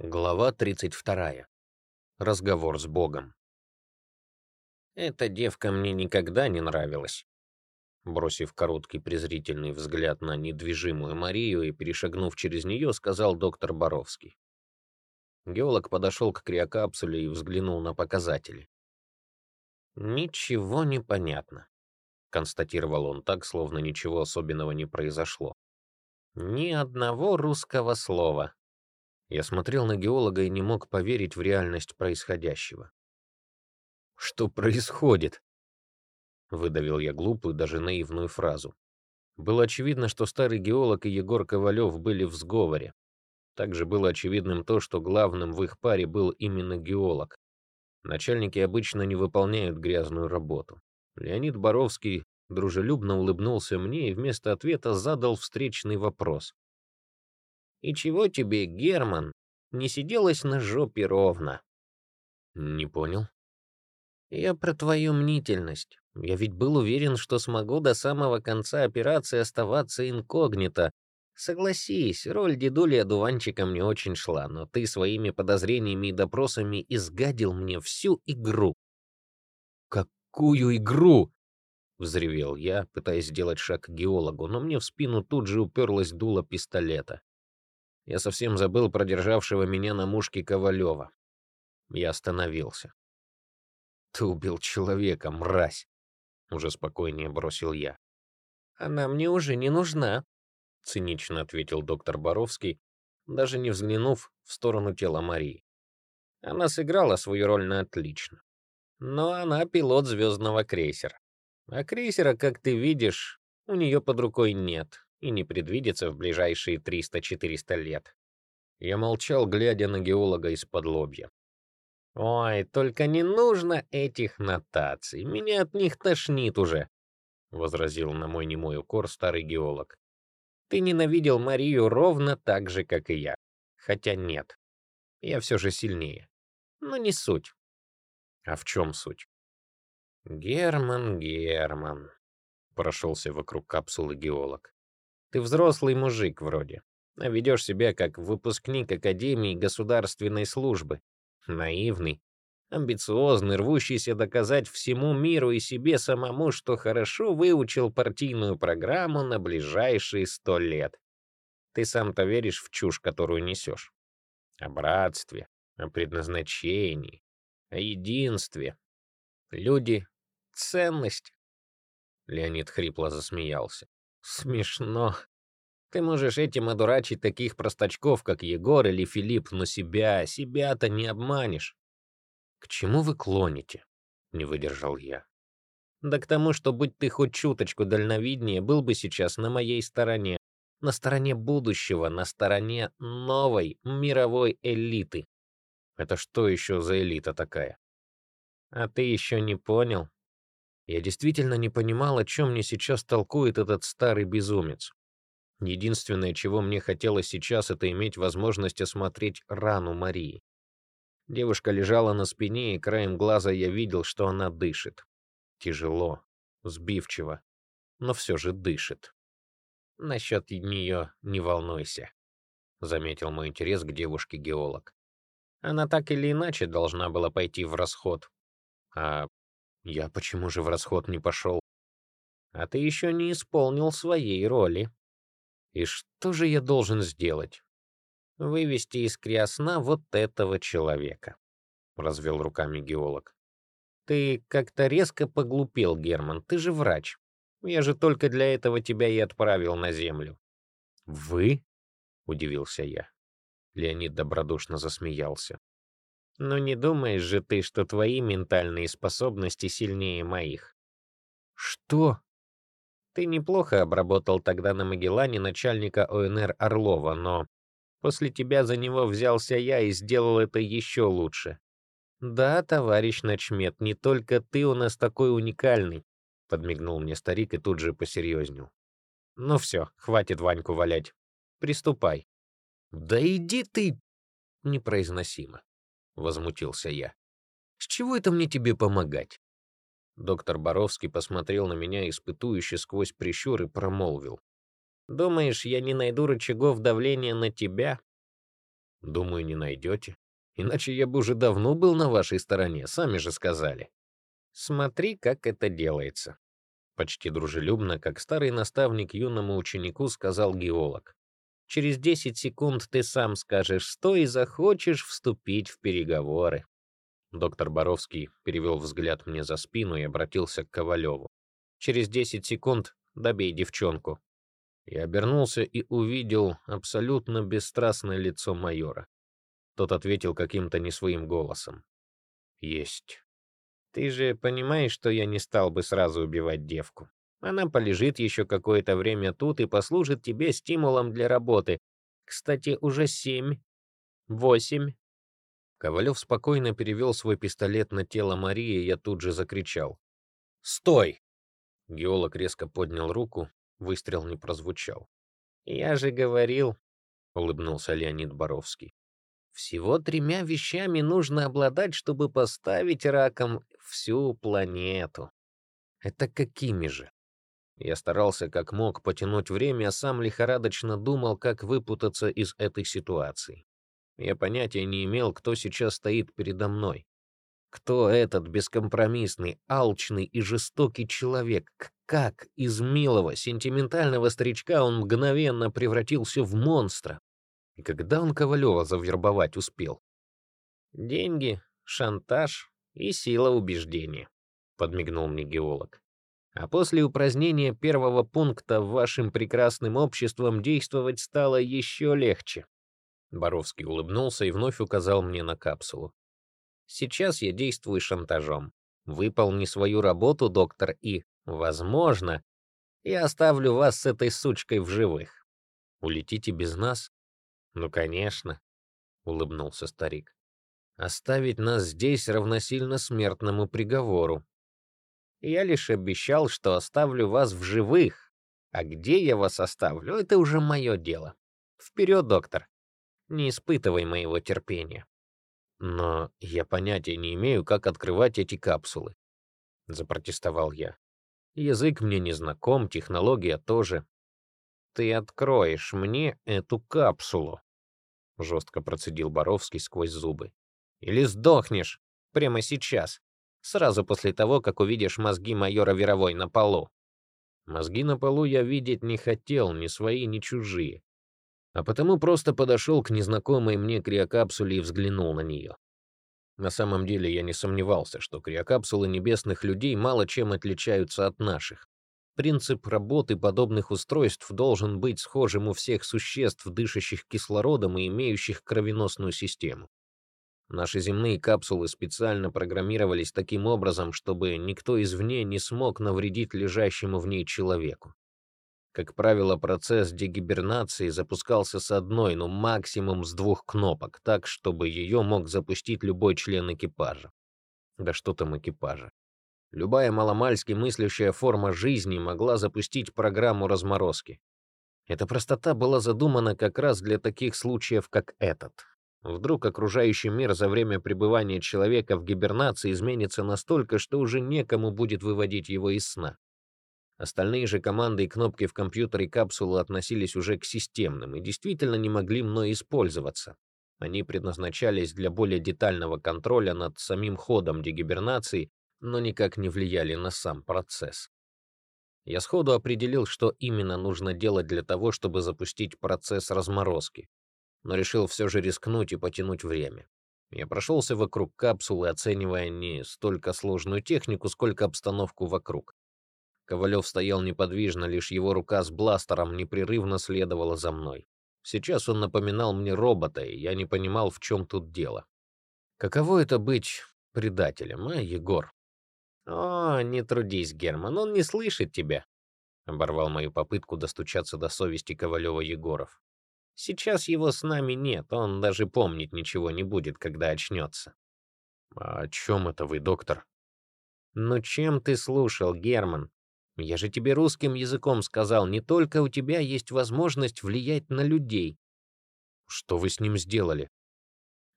Глава 32. Разговор с Богом. «Эта девка мне никогда не нравилась», бросив короткий презрительный взгляд на недвижимую Марию и перешагнув через нее, сказал доктор Боровский. Геолог подошел к криокапсуле и взглянул на показатели. «Ничего не понятно», — констатировал он так, словно ничего особенного не произошло. «Ни одного русского слова. Я смотрел на геолога и не мог поверить в реальность происходящего. «Что происходит?» Выдавил я глупую, даже наивную фразу. Было очевидно, что старый геолог и Егор Ковалев были в сговоре. Также было очевидным то, что главным в их паре был именно геолог. Начальники обычно не выполняют грязную работу. Леонид Боровский дружелюбно улыбнулся мне и вместо ответа задал встречный вопрос. И чего тебе, Герман, не сиделось на жопе ровно? Не понял. Я про твою мнительность. Я ведь был уверен, что смогу до самого конца операции оставаться инкогнито. Согласись, роль дедули одуванчика мне очень шла, но ты своими подозрениями и допросами изгадил мне всю игру. Какую игру? Взревел я, пытаясь сделать шаг к геологу, но мне в спину тут же уперлась дуло пистолета. Я совсем забыл про державшего меня на мушке Ковалева. Я остановился. «Ты убил человека, мразь!» Уже спокойнее бросил я. «Она мне уже не нужна», — цинично ответил доктор Боровский, даже не взглянув в сторону тела Марии. Она сыграла свою роль на отлично. Но она пилот звездного крейсера. А крейсера, как ты видишь, у нее под рукой нет и не предвидится в ближайшие 300-400 лет. Я молчал, глядя на геолога из-под лобья. «Ой, только не нужно этих нотаций, меня от них тошнит уже», — возразил на мой немой укор старый геолог. «Ты ненавидел Марию ровно так же, как и я. Хотя нет, я все же сильнее. Но не суть». «А в чем суть?» «Герман, Герман», — прошелся вокруг капсулы геолог. Ты взрослый мужик вроде, а ведешь себя как выпускник Академии государственной службы. Наивный, амбициозный, рвущийся доказать всему миру и себе самому, что хорошо выучил партийную программу на ближайшие сто лет. Ты сам-то веришь в чушь, которую несешь. О братстве, о предназначении, о единстве. Люди — ценность. Леонид хрипло засмеялся. Смешно. Ты можешь этим одурачить таких простачков, как Егор или Филипп, но себя, себя-то не обманешь. К чему вы клоните? Не выдержал я. Да к тому, что будь ты хоть чуточку дальновиднее, был бы сейчас на моей стороне, на стороне будущего, на стороне новой мировой элиты. Это что еще за элита такая? А ты еще не понял? Я действительно не понимал, о чем мне сейчас толкует этот старый безумец. Единственное, чего мне хотелось сейчас, это иметь возможность осмотреть рану Марии. Девушка лежала на спине, и краем глаза я видел, что она дышит. Тяжело, сбивчиво, но все же дышит. Насчет нее не волнуйся, заметил мой интерес к девушке-геолог. Она так или иначе должна была пойти в расход. А я почему же в расход не пошел? А ты еще не исполнил своей роли. И что же я должен сделать? Вывести из криосна вот этого человека, развел руками геолог. Ты как-то резко поглупел, Герман, ты же врач. Я же только для этого тебя и отправил на землю. Вы? удивился я. Леонид добродушно засмеялся. Но не думаешь же ты, что твои ментальные способности сильнее моих? Что? Ты неплохо обработал тогда на Магеллане начальника ОНР Орлова, но после тебя за него взялся я и сделал это еще лучше. Да, товарищ начмет, не только ты у нас такой уникальный, подмигнул мне старик и тут же посерьезнел. Ну все, хватит Ваньку валять. Приступай. Да иди ты непроизносимо. — возмутился я. «С чего это мне тебе помогать?» Доктор Боровский посмотрел на меня испытующе сквозь прищур и промолвил. «Думаешь, я не найду рычагов давления на тебя?» Думаю, не найдете. Иначе я бы уже давно был на вашей стороне, сами же сказали. Смотри, как это делается. Почти дружелюбно, как старый наставник юному ученику, сказал геолог. Через 10 секунд ты сам скажешь «стой» и захочешь вступить в переговоры. Доктор Боровский перевел взгляд мне за спину и обратился к Ковалеву. «Через 10 секунд добей девчонку». Я обернулся и увидел абсолютно бесстрастное лицо майора. Тот ответил каким-то не своим голосом. «Есть». «Ты же понимаешь, что я не стал бы сразу убивать девку. Она полежит еще какое-то время тут и послужит тебе стимулом для работы. Кстати, уже семь, восемь». Ковалев спокойно перевел свой пистолет на тело Марии, и я тут же закричал. «Стой!» Геолог резко поднял руку, выстрел не прозвучал. «Я же говорил», — улыбнулся Леонид Боровский. Всего тремя вещами нужно обладать, чтобы поставить раком всю планету. Это какими же? Я старался как мог потянуть время, а сам лихорадочно думал, как выпутаться из этой ситуации. Я понятия не имел, кто сейчас стоит передо мной. Кто этот бескомпромиссный, алчный и жестокий человек? Как из милого, сентиментального старичка он мгновенно превратился в монстра? И когда он Ковалева завербовать успел? Деньги, шантаж и сила убеждения, подмигнул мне геолог. А после упразднения первого пункта вашим прекрасным обществом действовать стало еще легче. Боровский улыбнулся и вновь указал мне на капсулу. Сейчас я действую шантажом. Выполни свою работу, доктор, и, возможно, я оставлю вас с этой сучкой в живых. Улетите без нас? «Ну, конечно», — улыбнулся старик. «Оставить нас здесь равносильно смертному приговору. Я лишь обещал, что оставлю вас в живых. А где я вас оставлю, это уже мое дело. Вперед, доктор. Не испытывай моего терпения». «Но я понятия не имею, как открывать эти капсулы», — запротестовал я. «Язык мне не знаком, технология тоже. Ты откроешь мне эту капсулу, — жестко процедил Боровский сквозь зубы. «Или сдохнешь прямо сейчас, сразу после того, как увидишь мозги майора Веровой на полу». Мозги на полу я видеть не хотел, ни свои, ни чужие. А потому просто подошел к незнакомой мне криокапсуле и взглянул на нее. На самом деле я не сомневался, что криокапсулы небесных людей мало чем отличаются от наших. Принцип работы подобных устройств должен быть схожим у всех существ, дышащих кислородом и имеющих кровеносную систему. Наши земные капсулы специально программировались таким образом, чтобы никто извне не смог навредить лежащему в ней человеку. Как правило, процесс дегибернации запускался с одной, но максимум с двух кнопок, так, чтобы ее мог запустить любой член экипажа. Да что там экипажа. Любая маломальски мыслящая форма жизни могла запустить программу разморозки. Эта простота была задумана как раз для таких случаев, как этот. Вдруг окружающий мир за время пребывания человека в гибернации изменится настолько, что уже некому будет выводить его из сна. Остальные же команды и кнопки в компьютере капсулы относились уже к системным и действительно не могли мной использоваться. Они предназначались для более детального контроля над самим ходом дегибернации но никак не влияли на сам процесс. Я сходу определил, что именно нужно делать для того, чтобы запустить процесс разморозки, но решил все же рискнуть и потянуть время. Я прошелся вокруг капсулы, оценивая не столько сложную технику, сколько обстановку вокруг. Ковалев стоял неподвижно, лишь его рука с бластером непрерывно следовала за мной. Сейчас он напоминал мне робота, и я не понимал, в чем тут дело. Каково это быть предателем, а, Егор? «О, не трудись, Герман, он не слышит тебя», — оборвал мою попытку достучаться до совести Ковалева Егоров. «Сейчас его с нами нет, он даже помнить ничего не будет, когда очнется». «А «О чем это вы, доктор?» «Ну чем ты слушал, Герман? Я же тебе русским языком сказал, не только у тебя есть возможность влиять на людей». «Что вы с ним сделали?»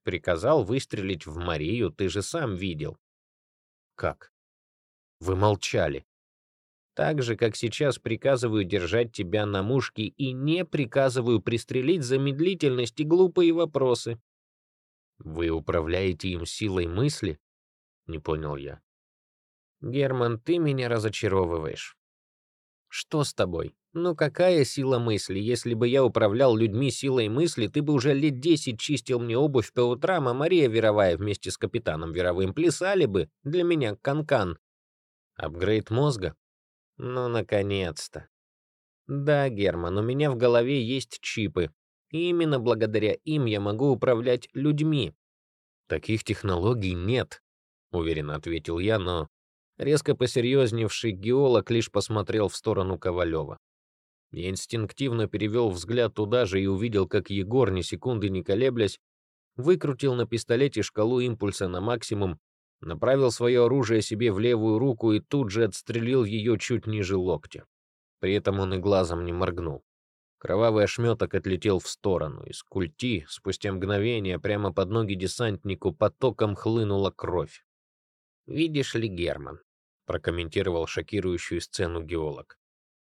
«Приказал выстрелить в Марию, ты же сам видел». «Как?» Вы молчали. Так же, как сейчас приказываю держать тебя на мушке и не приказываю пристрелить за медлительность и глупые вопросы. Вы управляете им силой мысли? Не понял я. Герман, ты меня разочаровываешь. Что с тобой? Ну какая сила мысли? Если бы я управлял людьми силой мысли, ты бы уже лет десять чистил мне обувь по утрам, а Мария Веровая вместе с капитаном Веровым плясали бы для меня канкан. -кан. Апгрейд мозга? Ну, наконец-то. Да, Герман, у меня в голове есть чипы. И именно благодаря им я могу управлять людьми. Таких технологий нет, уверенно ответил я, но резко посерьезневший геолог лишь посмотрел в сторону Ковалева. Я инстинктивно перевел взгляд туда же и увидел, как Егор, ни секунды не колеблясь, выкрутил на пистолете шкалу импульса на максимум, направил свое оружие себе в левую руку и тут же отстрелил ее чуть ниже локтя. При этом он и глазом не моргнул. Кровавый ошметок отлетел в сторону. Из культи спустя мгновение прямо под ноги десантнику потоком хлынула кровь. «Видишь ли, Герман», — прокомментировал шокирующую сцену геолог,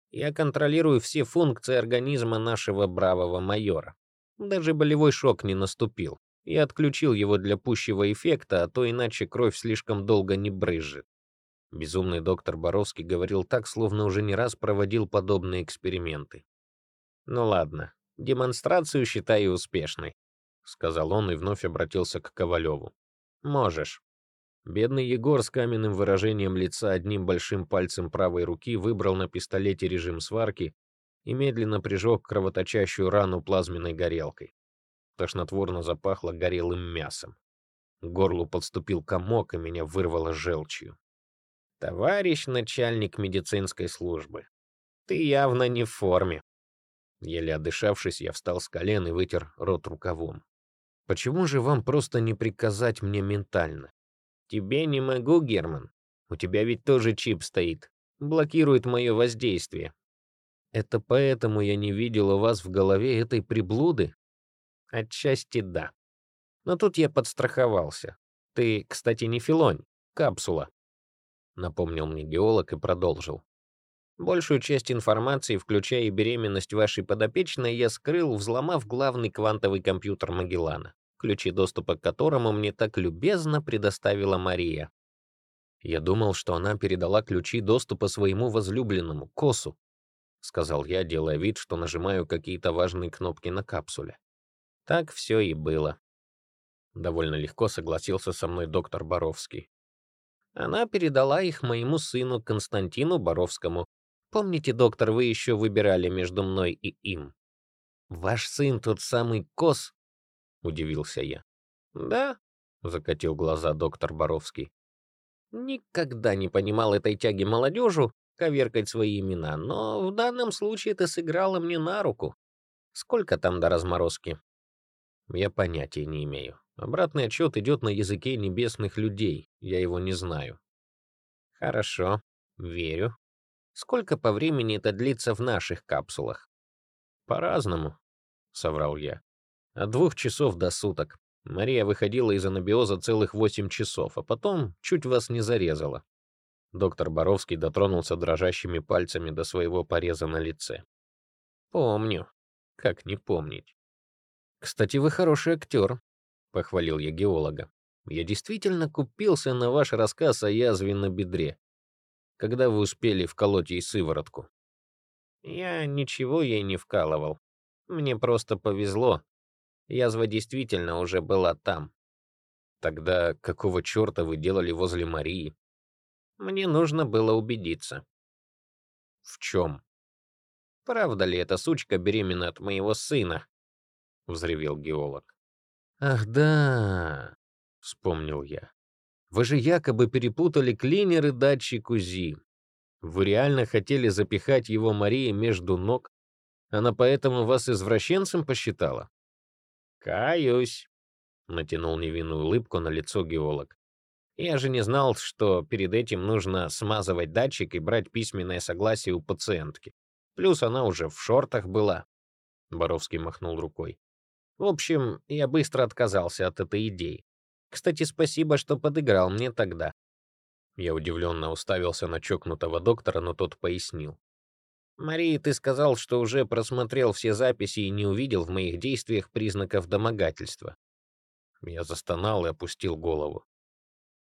«я контролирую все функции организма нашего бравого майора. Даже болевой шок не наступил. Я отключил его для пущего эффекта, а то иначе кровь слишком долго не брызжет. Безумный доктор Боровский говорил так, словно уже не раз проводил подобные эксперименты. «Ну ладно, демонстрацию считаю успешной», — сказал он и вновь обратился к Ковалеву. «Можешь». Бедный Егор с каменным выражением лица одним большим пальцем правой руки выбрал на пистолете режим сварки и медленно прижег кровоточащую рану плазменной горелкой. Тошнотворно запахло горелым мясом. К горлу подступил комок, и меня вырвало желчью. «Товарищ начальник медицинской службы, ты явно не в форме», Еле отдышавшись, я встал с колен и вытер рот рукавом. «Почему же вам просто не приказать мне ментально?» «Тебе не могу, Герман. У тебя ведь тоже чип стоит. Блокирует мое воздействие». «Это поэтому я не видел у вас в голове этой приблуды?» «Отчасти да. Но тут я подстраховался. Ты, кстати, не филонь, капсула», — напомнил мне геолог и продолжил. Большую часть информации, включая и беременность вашей подопечной, я скрыл, взломав главный квантовый компьютер Магеллана, ключи доступа к которому мне так любезно предоставила Мария. «Я думал, что она передала ключи доступа своему возлюбленному, Косу», — сказал я, делая вид, что нажимаю какие-то важные кнопки на капсуле. Так все и было. Довольно легко согласился со мной доктор Боровский. Она передала их моему сыну Константину Боровскому, Помните, доктор, вы еще выбирали между мной и им? Ваш сын тот самый Кос? Удивился я. Да, закатил глаза доктор Боровский. Никогда не понимал этой тяги молодежи коверкать свои имена, но в данном случае это сыграло мне на руку. Сколько там до разморозки? Я понятия не имею. Обратный отчет идет на языке небесных людей, я его не знаю. Хорошо, верю. Сколько по времени это длится в наших капсулах? По-разному, соврал я. От двух часов до суток. Мария выходила из анабиоза целых восемь часов, а потом чуть вас не зарезала. Доктор Боровский дотронулся дрожащими пальцами до своего пореза на лице. «Помню. Как не помнить?» «Кстати, вы хороший актер», — похвалил я геолога. «Я действительно купился на ваш рассказ о язве на бедре когда вы успели вколоть ей сыворотку? Я ничего ей не вкалывал. Мне просто повезло. Язва действительно уже была там. Тогда какого черта вы делали возле Марии? Мне нужно было убедиться. В чем? Правда ли эта сучка беременна от моего сына? Взревел геолог. Ах да, вспомнил я. Вы же якобы перепутали клинер и датчик УЗИ. Вы реально хотели запихать его Марии между ног? Она поэтому вас извращенцем посчитала? Каюсь, натянул невинную улыбку на лицо геолог. Я же не знал, что перед этим нужно смазывать датчик и брать письменное согласие у пациентки. Плюс она уже в шортах была. Боровский махнул рукой. В общем, я быстро отказался от этой идеи. Кстати, спасибо, что подыграл мне тогда. Я удивленно уставился на чокнутого доктора, но тот пояснил. «Мария, ты сказал, что уже просмотрел все записи и не увидел в моих действиях признаков домогательства». Я застонал и опустил голову.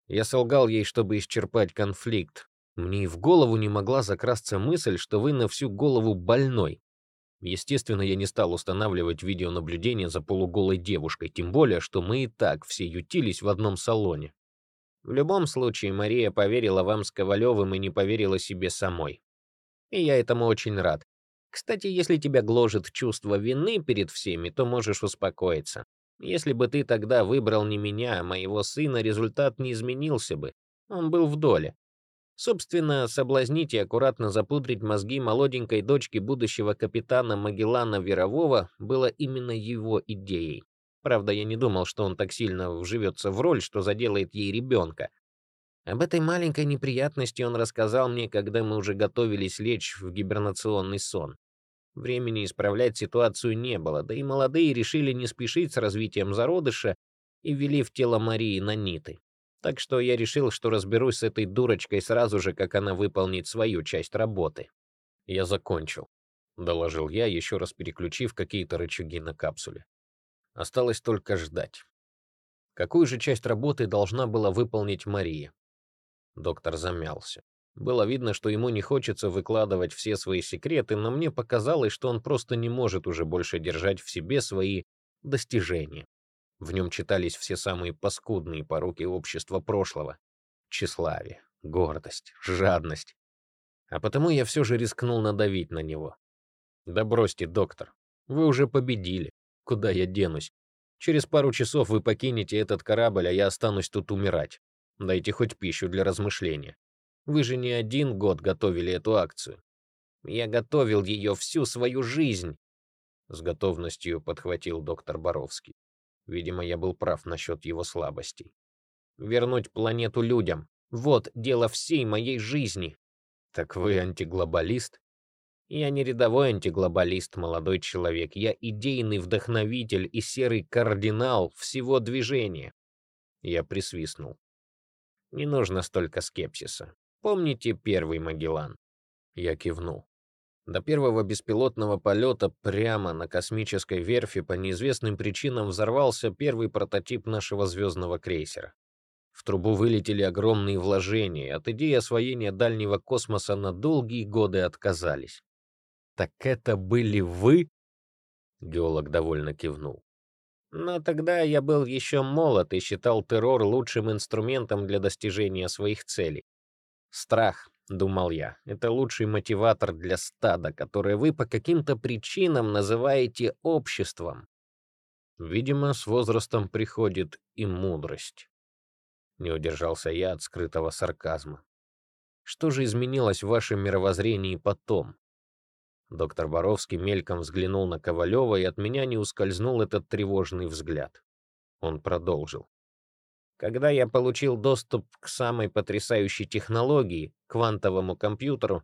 Я солгал ей, чтобы исчерпать конфликт. Мне и в голову не могла закрасться мысль, что вы на всю голову больной. Естественно, я не стал устанавливать видеонаблюдение за полуголой девушкой, тем более, что мы и так все ютились в одном салоне. В любом случае, Мария поверила вам с Ковалевым и не поверила себе самой. И я этому очень рад. Кстати, если тебя гложет чувство вины перед всеми, то можешь успокоиться. Если бы ты тогда выбрал не меня, а моего сына, результат не изменился бы. Он был в доле. Собственно, соблазнить и аккуратно запудрить мозги молоденькой дочки будущего капитана Магеллана Верового было именно его идеей. Правда, я не думал, что он так сильно вживется в роль, что заделает ей ребенка. Об этой маленькой неприятности он рассказал мне, когда мы уже готовились лечь в гибернационный сон. Времени исправлять ситуацию не было, да и молодые решили не спешить с развитием зародыша и ввели в тело Марии наниты. Так что я решил, что разберусь с этой дурочкой сразу же, как она выполнит свою часть работы. Я закончил, доложил я, еще раз переключив какие-то рычаги на капсуле. Осталось только ждать. Какую же часть работы должна была выполнить Мария? Доктор замялся. Было видно, что ему не хочется выкладывать все свои секреты, но мне показалось, что он просто не может уже больше держать в себе свои достижения. В нем читались все самые паскудные пороки общества прошлого. Тщеславие, гордость, жадность. А потому я все же рискнул надавить на него. «Да бросьте, доктор. Вы уже победили. Куда я денусь? Через пару часов вы покинете этот корабль, а я останусь тут умирать. Дайте хоть пищу для размышления. Вы же не один год готовили эту акцию. Я готовил ее всю свою жизнь. С готовностью подхватил доктор Боровский. Видимо, я был прав насчет его слабостей. Вернуть планету людям. Вот дело всей моей жизни. Так вы антиглобалист? Я не рядовой антиглобалист, молодой человек. Я идейный вдохновитель и серый кардинал всего движения. Я присвистнул. Не нужно столько скепсиса. Помните первый Магеллан? Я кивнул. До первого беспилотного полета прямо на космической верфи по неизвестным причинам взорвался первый прототип нашего звездного крейсера. В трубу вылетели огромные вложения, от идеи освоения дальнего космоса на долгие годы отказались. «Так это были вы?» Геолог довольно кивнул. «Но тогда я был еще молод и считал террор лучшим инструментом для достижения своих целей. Страх — думал я, — это лучший мотиватор для стада, которое вы по каким-то причинам называете обществом. Видимо, с возрастом приходит и мудрость. Не удержался я от скрытого сарказма. Что же изменилось в вашем мировоззрении потом? Доктор Боровский мельком взглянул на Ковалева, и от меня не ускользнул этот тревожный взгляд. Он продолжил. Когда я получил доступ к самой потрясающей технологии, квантовому компьютеру,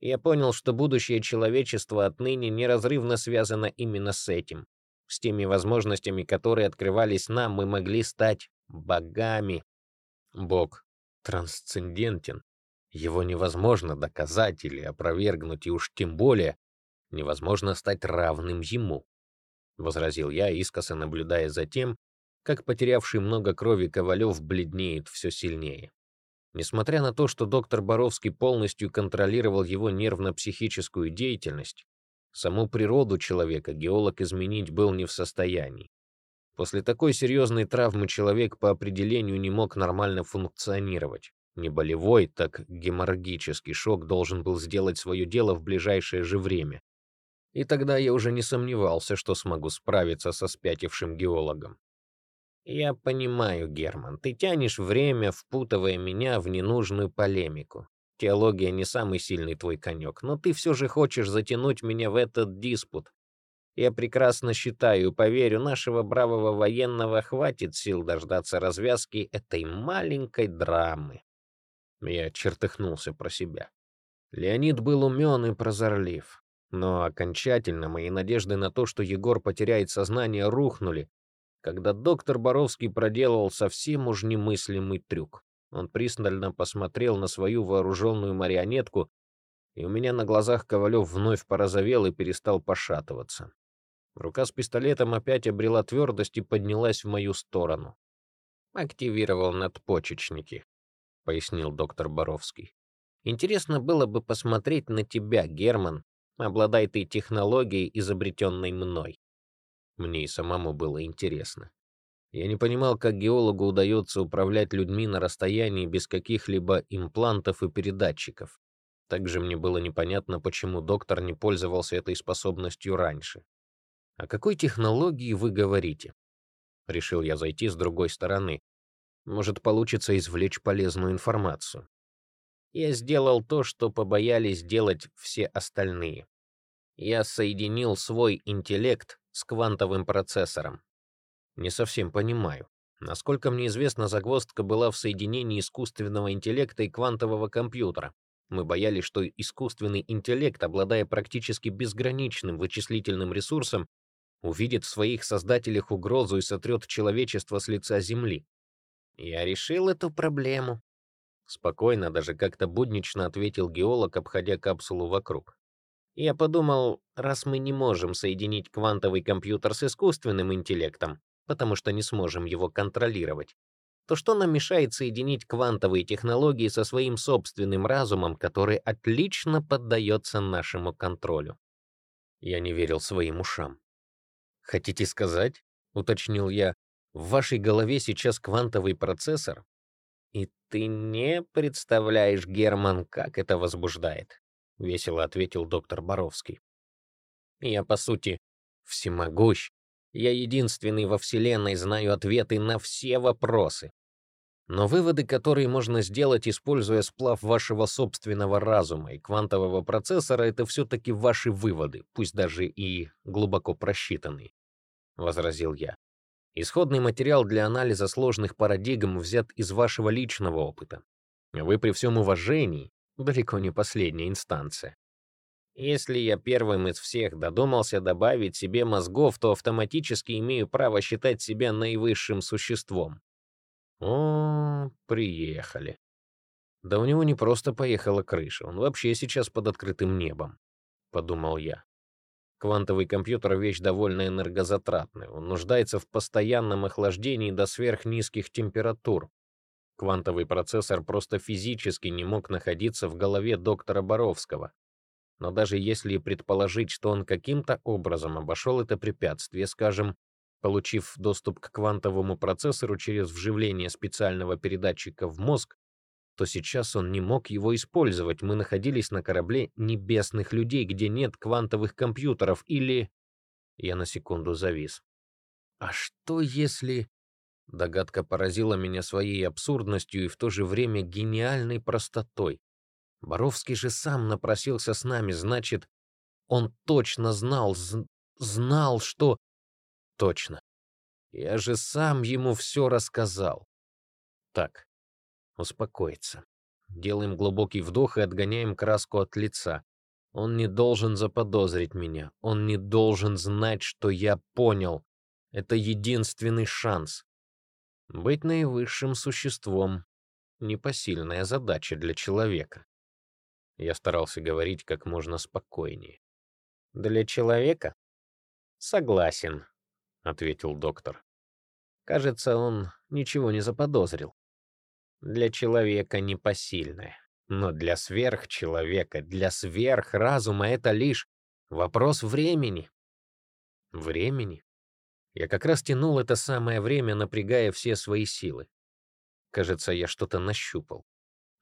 я понял, что будущее человечества отныне неразрывно связано именно с этим. С теми возможностями, которые открывались нам, мы могли стать богами. Бог трансцендентен. Его невозможно доказать или опровергнуть, и уж тем более невозможно стать равным ему. Возразил я, искоса наблюдая за тем, как потерявший много крови Ковалев бледнеет все сильнее. Несмотря на то, что доктор Боровский полностью контролировал его нервно-психическую деятельность, саму природу человека геолог изменить был не в состоянии. После такой серьезной травмы человек по определению не мог нормально функционировать. Не болевой, так геморрагический шок должен был сделать свое дело в ближайшее же время. И тогда я уже не сомневался, что смогу справиться со спятившим геологом. «Я понимаю, Герман, ты тянешь время, впутывая меня в ненужную полемику. Теология не самый сильный твой конек, но ты все же хочешь затянуть меня в этот диспут. Я прекрасно считаю, поверю, нашего бравого военного хватит сил дождаться развязки этой маленькой драмы». Я чертыхнулся про себя. Леонид был умен и прозорлив. Но окончательно мои надежды на то, что Егор потеряет сознание, рухнули, когда доктор Боровский проделал совсем уж немыслимый трюк. Он пристально посмотрел на свою вооруженную марионетку, и у меня на глазах Ковалев вновь порозовел и перестал пошатываться. Рука с пистолетом опять обрела твердость и поднялась в мою сторону. «Активировал надпочечники», — пояснил доктор Боровский. «Интересно было бы посмотреть на тебя, Герман, обладай ты технологией, изобретенной мной». Мне и самому было интересно. Я не понимал, как геологу удается управлять людьми на расстоянии без каких-либо имплантов и передатчиков. Также мне было непонятно, почему доктор не пользовался этой способностью раньше. «О какой технологии вы говорите?» Решил я зайти с другой стороны. Может, получится извлечь полезную информацию. Я сделал то, что побоялись делать все остальные. Я соединил свой интеллект с квантовым процессором. Не совсем понимаю. Насколько мне известно, загвоздка была в соединении искусственного интеллекта и квантового компьютера. Мы боялись, что искусственный интеллект, обладая практически безграничным вычислительным ресурсом, увидит в своих создателях угрозу и сотрет человечество с лица Земли. Я решил эту проблему. Спокойно, даже как-то буднично ответил геолог, обходя капсулу вокруг. Я подумал, раз мы не можем соединить квантовый компьютер с искусственным интеллектом, потому что не сможем его контролировать, то что нам мешает соединить квантовые технологии со своим собственным разумом, который отлично поддается нашему контролю? Я не верил своим ушам. «Хотите сказать?» — уточнил я. «В вашей голове сейчас квантовый процессор?» «И ты не представляешь, Герман, как это возбуждает», — весело ответил доктор Боровский. «Я, по сути, всемогущ, я единственный во Вселенной знаю ответы на все вопросы. Но выводы, которые можно сделать, используя сплав вашего собственного разума и квантового процессора, это все-таки ваши выводы, пусть даже и глубоко просчитанные, — возразил я. Исходный материал для анализа сложных парадигм взят из вашего личного опыта. Вы при всем уважении далеко не последняя инстанция. Если я первым из всех додумался добавить себе мозгов, то автоматически имею право считать себя наивысшим существом. О, приехали. Да у него не просто поехала крыша, он вообще сейчас под открытым небом, подумал я. Квантовый компьютер — вещь довольно энергозатратная. Он нуждается в постоянном охлаждении до сверхнизких температур. Квантовый процессор просто физически не мог находиться в голове доктора Боровского. Но даже если предположить, что он каким-то образом обошел это препятствие, скажем, получив доступ к квантовому процессору через вживление специального передатчика в мозг, то сейчас он не мог его использовать. Мы находились на корабле небесных людей, где нет квантовых компьютеров, или... Я на секунду завис. А что если... Догадка поразила меня своей абсурдностью и в то же время гениальной простотой. Боровский же сам напросился с нами, значит, он точно знал, знал, что... Точно. Я же сам ему все рассказал. Так, успокоиться. Делаем глубокий вдох и отгоняем краску от лица. Он не должен заподозрить меня. Он не должен знать, что я понял. Это единственный шанс. Быть наивысшим существом — непосильная задача для человека. Я старался говорить как можно спокойнее. «Для человека?» «Согласен», — ответил доктор. Кажется, он ничего не заподозрил. Для человека непосильное. Но для сверхчеловека, для сверхразума это лишь вопрос времени. Времени? Я как раз тянул это самое время, напрягая все свои силы. Кажется, я что-то нащупал.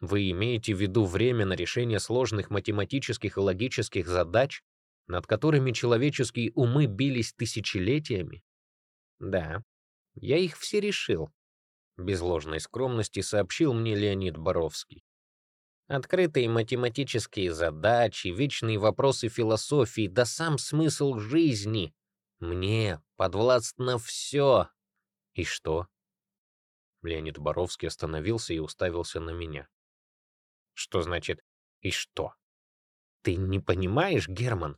Вы имеете в виду время на решение сложных математических и логических задач, над которыми человеческие умы бились тысячелетиями? Да, я их все решил. Без ложной скромности сообщил мне Леонид Боровский. Открытые математические задачи, вечные вопросы философии, да сам смысл жизни. Мне подвластно все. И что? Леонид Боровский остановился и уставился на меня. Что значит «и что»? Ты не понимаешь, Герман?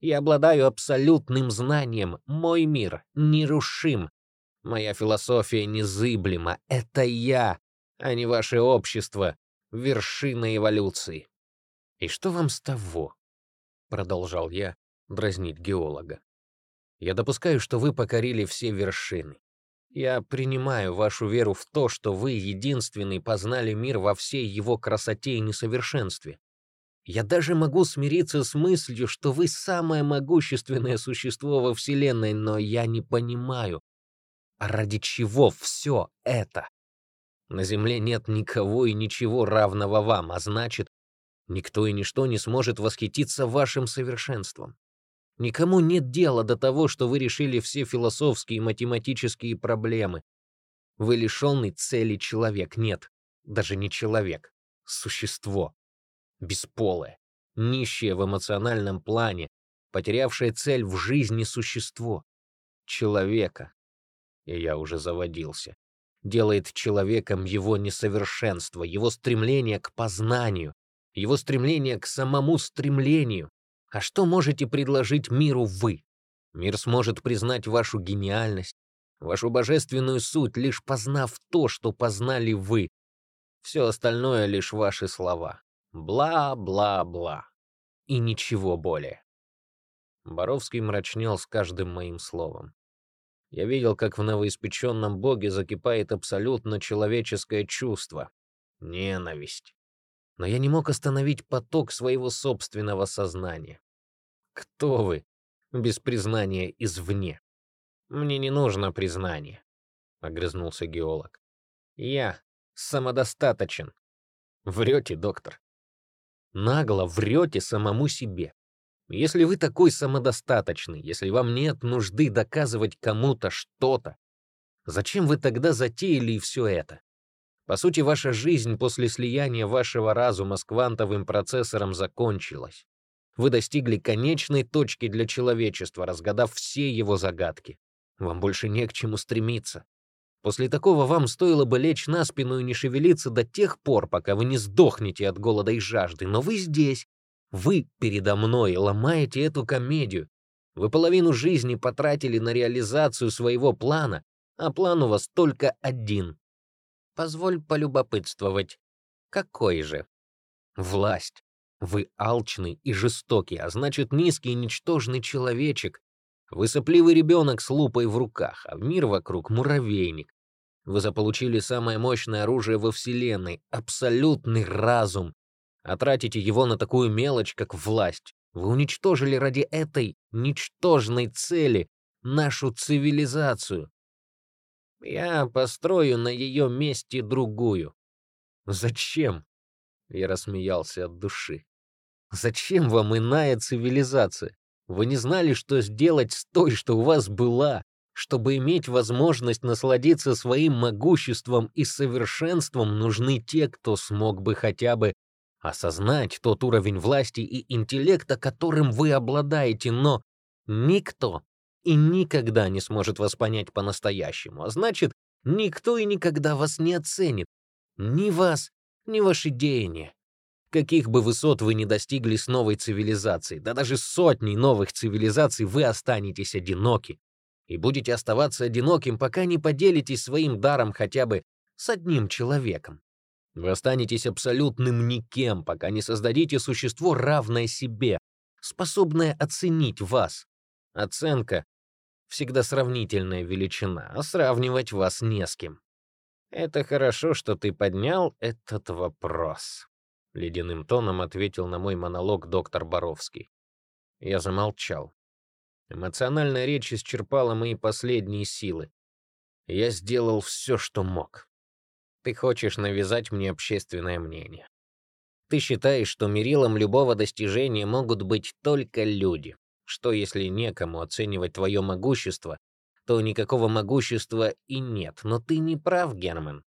Я обладаю абсолютным знанием. Мой мир нерушим. Моя философия незыблема. Это я, а не ваше общество, вершина эволюции. И что вам с того? Продолжал я дразнить геолога. Я допускаю, что вы покорили все вершины. Я принимаю вашу веру в то, что вы единственный познали мир во всей его красоте и несовершенстве. Я даже могу смириться с мыслью, что вы самое могущественное существо во Вселенной, но я не понимаю, а ради чего все это? На Земле нет никого и ничего равного вам, а значит, никто и ничто не сможет восхититься вашим совершенством. Никому нет дела до того, что вы решили все философские и математические проблемы. Вы лишенный цели человек. Нет, даже не человек. Существо. Бесполое. Нищее в эмоциональном плане. Потерявшее цель в жизни существо. Человека. И я уже заводился. Делает человеком его несовершенство, его стремление к познанию, его стремление к самому стремлению. А что можете предложить миру вы? Мир сможет признать вашу гениальность, вашу божественную суть, лишь познав то, что познали вы. Все остальное — лишь ваши слова. Бла-бла-бла. И ничего более. Боровский мрачнел с каждым моим словом. Я видел, как в новоиспеченном боге закипает абсолютно человеческое чувство — ненависть но я не мог остановить поток своего собственного сознания. Кто вы без признания извне? Мне не нужно признание, огрызнулся геолог. Я самодостаточен. Врете, доктор. Нагло врете самому себе. Если вы такой самодостаточный, если вам нет нужды доказывать кому-то что-то, зачем вы тогда затеяли все это? По сути, ваша жизнь после слияния вашего разума с квантовым процессором закончилась. Вы достигли конечной точки для человечества, разгадав все его загадки. Вам больше не к чему стремиться. После такого вам стоило бы лечь на спину и не шевелиться до тех пор, пока вы не сдохнете от голода и жажды. Но вы здесь. Вы передо мной ломаете эту комедию. Вы половину жизни потратили на реализацию своего плана, а план у вас только один Позволь полюбопытствовать. Какой же? Власть. Вы алчный и жестокий, а значит низкий и ничтожный человечек. Вы сопливый ребенок с лупой в руках, а мир вокруг муравейник. Вы заполучили самое мощное оружие во Вселенной — абсолютный разум. А тратите его на такую мелочь, как власть. Вы уничтожили ради этой ничтожной цели нашу цивилизацию. Я построю на ее месте другую. Зачем? Я рассмеялся от души. Зачем вам иная цивилизация? Вы не знали, что сделать с той, что у вас была, чтобы иметь возможность насладиться своим могуществом и совершенством, нужны те, кто смог бы хотя бы осознать тот уровень власти и интеллекта, которым вы обладаете, но никто и никогда не сможет вас понять по-настоящему, а значит, никто и никогда вас не оценит. Ни вас, ни ваши деяния. Каких бы высот вы ни достигли с новой цивилизацией, да даже сотней новых цивилизаций вы останетесь одиноки. И будете оставаться одиноким, пока не поделитесь своим даром хотя бы с одним человеком. Вы останетесь абсолютным никем, пока не создадите существо, равное себе, способное оценить вас. Оценка всегда сравнительная величина, а сравнивать вас не с кем. Это хорошо, что ты поднял этот вопрос. Ледяным тоном ответил на мой монолог доктор Боровский. Я замолчал. Эмоциональная речь исчерпала мои последние силы. Я сделал все, что мог. Ты хочешь навязать мне общественное мнение. Ты считаешь, что мерилом любого достижения могут быть только люди. Что, если некому оценивать твое могущество, то никакого могущества и нет. Но ты не прав, Герман.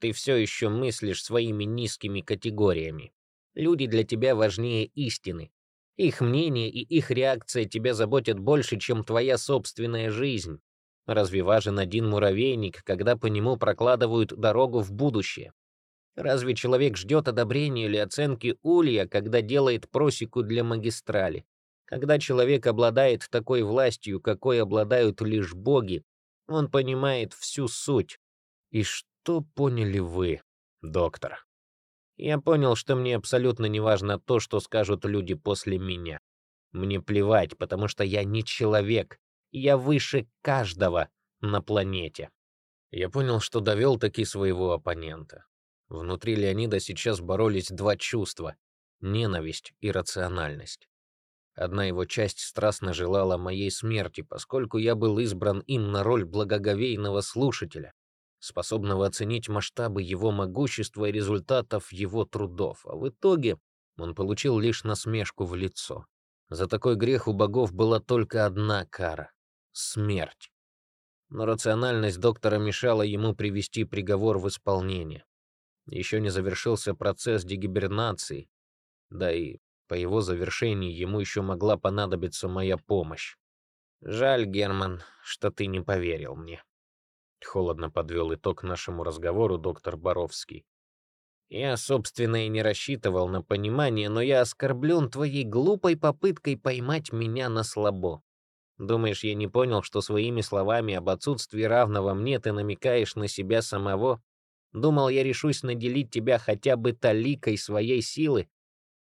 Ты все еще мыслишь своими низкими категориями. Люди для тебя важнее истины. Их мнение и их реакция тебя заботят больше, чем твоя собственная жизнь. Разве важен один муравейник, когда по нему прокладывают дорогу в будущее? Разве человек ждет одобрения или оценки улья, когда делает просеку для магистрали? Когда человек обладает такой властью, какой обладают лишь боги, он понимает всю суть. И что поняли вы, доктор? Я понял, что мне абсолютно не важно то, что скажут люди после меня. Мне плевать, потому что я не человек, Я выше каждого на планете. Я понял, что довел таки своего оппонента. Внутри Леонида сейчас боролись два чувства — ненависть и рациональность. Одна его часть страстно желала моей смерти, поскольку я был избран им на роль благоговейного слушателя, способного оценить масштабы его могущества и результатов его трудов, а в итоге он получил лишь насмешку в лицо. За такой грех у богов была только одна кара — смерть. Но рациональность доктора мешала ему привести приговор в исполнение. Еще не завершился процесс дегибернации, да и по его завершении ему еще могла понадобиться моя помощь. Жаль, Герман, что ты не поверил мне. Холодно подвел итог нашему разговору доктор Боровский. Я, собственно, и не рассчитывал на понимание, но я оскорблен твоей глупой попыткой поймать меня на слабо. Думаешь, я не понял, что своими словами об отсутствии равного мне ты намекаешь на себя самого? Думал, я решусь наделить тебя хотя бы таликой своей силы,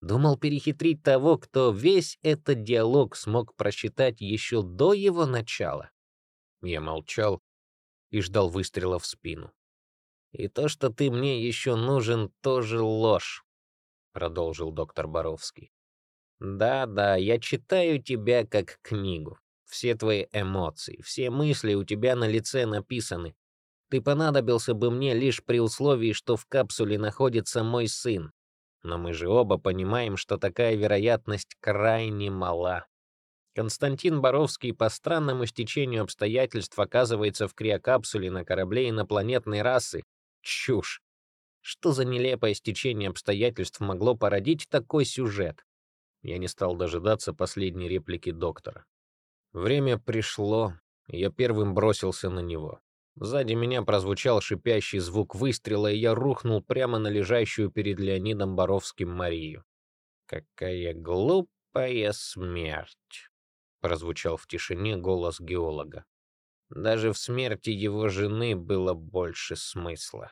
Думал перехитрить того, кто весь этот диалог смог просчитать еще до его начала. Я молчал и ждал выстрела в спину. «И то, что ты мне еще нужен, тоже ложь», — продолжил доктор Боровский. «Да-да, я читаю тебя как книгу. Все твои эмоции, все мысли у тебя на лице написаны. Ты понадобился бы мне лишь при условии, что в капсуле находится мой сын. Но мы же оба понимаем, что такая вероятность крайне мала. Константин Боровский по странному стечению обстоятельств оказывается в криокапсуле на корабле инопланетной расы. Чушь. Что за нелепое стечение обстоятельств могло породить такой сюжет? Я не стал дожидаться последней реплики доктора. Время пришло, я первым бросился на него. Сзади меня прозвучал шипящий звук выстрела, и я рухнул прямо на лежащую перед Леонидом Боровским Марию. «Какая глупая смерть!» — прозвучал в тишине голос геолога. «Даже в смерти его жены было больше смысла».